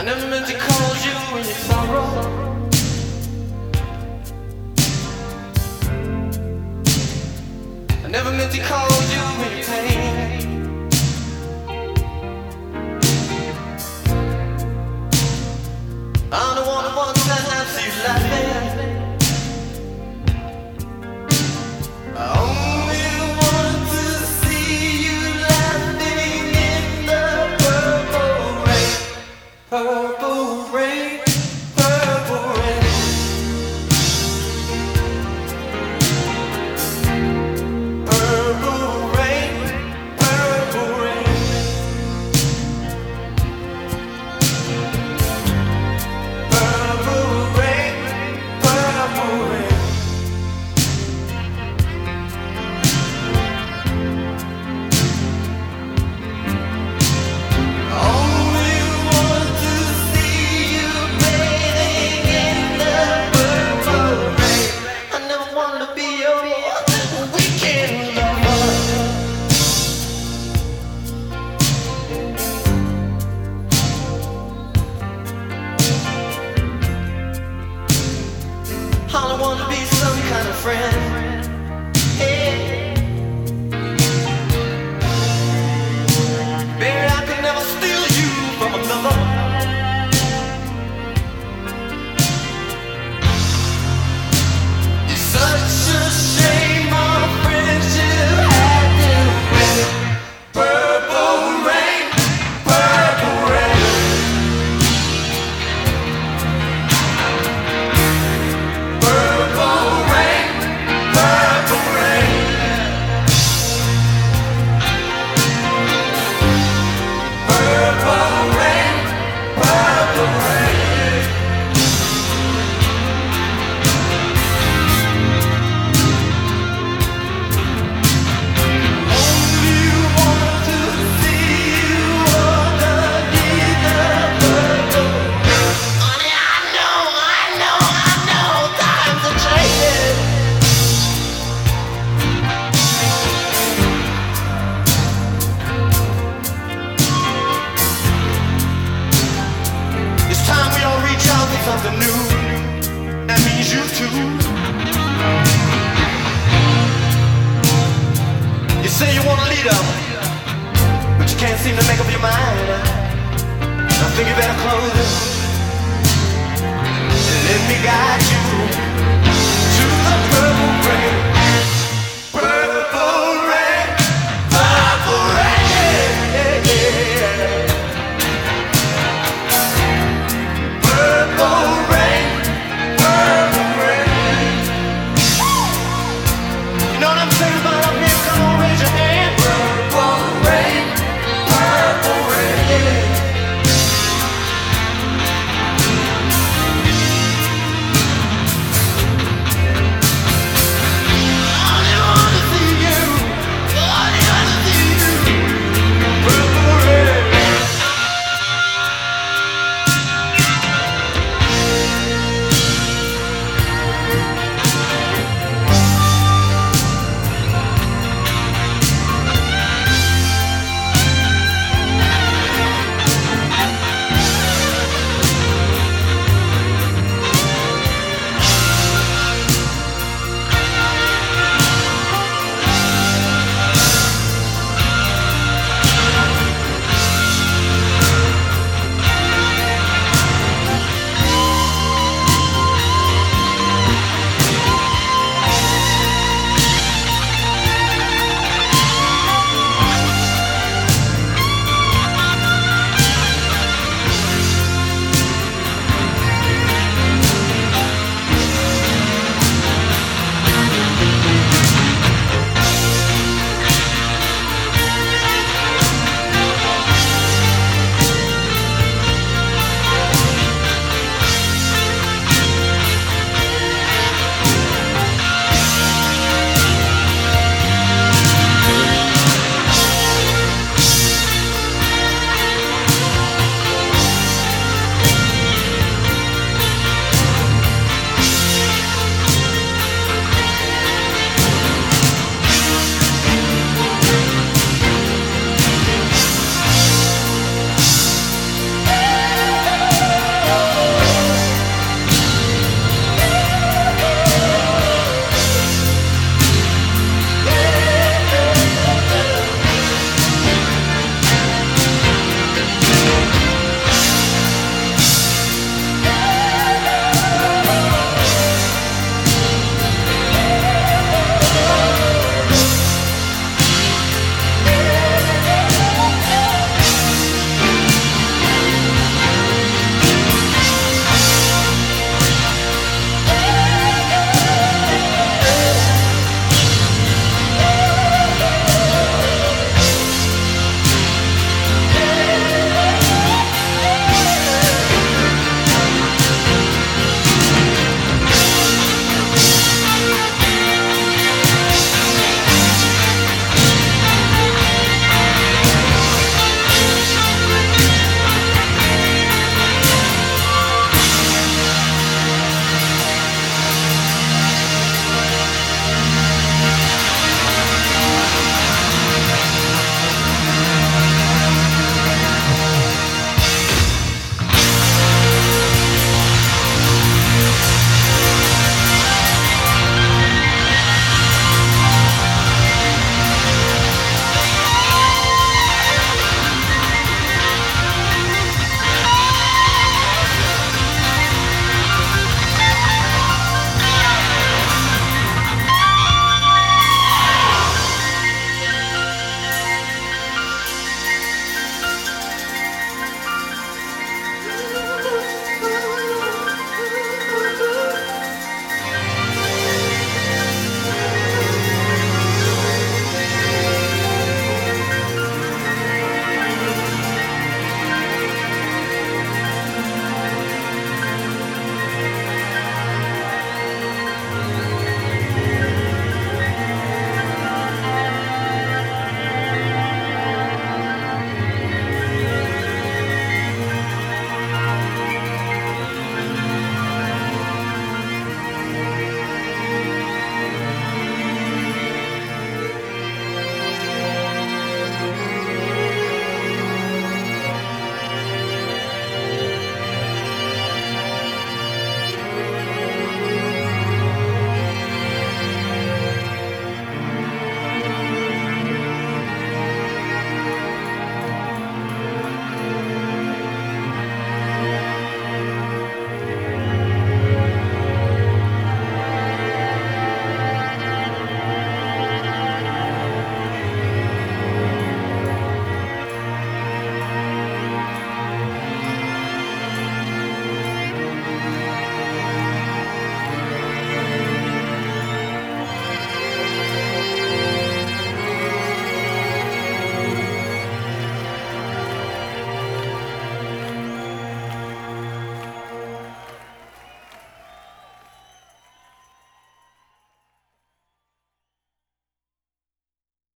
I never meant to call you when you sorrow. I never meant to call you. purple rain. all I wanna be some kind of friend. can't seem to make up your mind. I think you better close it. Let me guide you to the perfect.